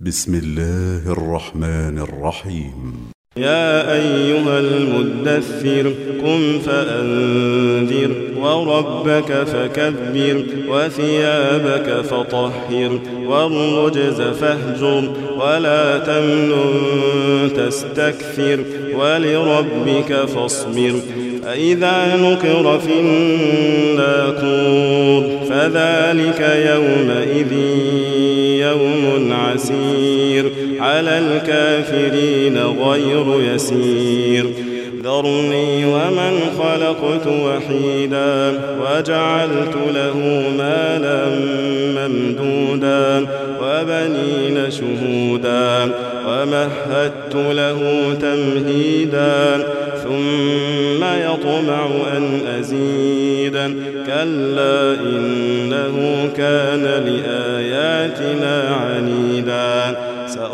بسم الله الرحمن الرحيم. يا أيها المدثر قم فأنذر وربك فكبر وثيابك فطهر والرجز فاهجر ولا تمنن تستكثر ولربك فاصبر. فإذا نكر في الناقور فذلك يومئذ يوم عسير على الكافرين غير يسير. ذرني ومن خلقت وحيدا وجعلت له مالا ممدودا وبنين شهودا ومهدت له تمهيدا ثم يطمع أن أزيدا كلا إنه كان لآياتنا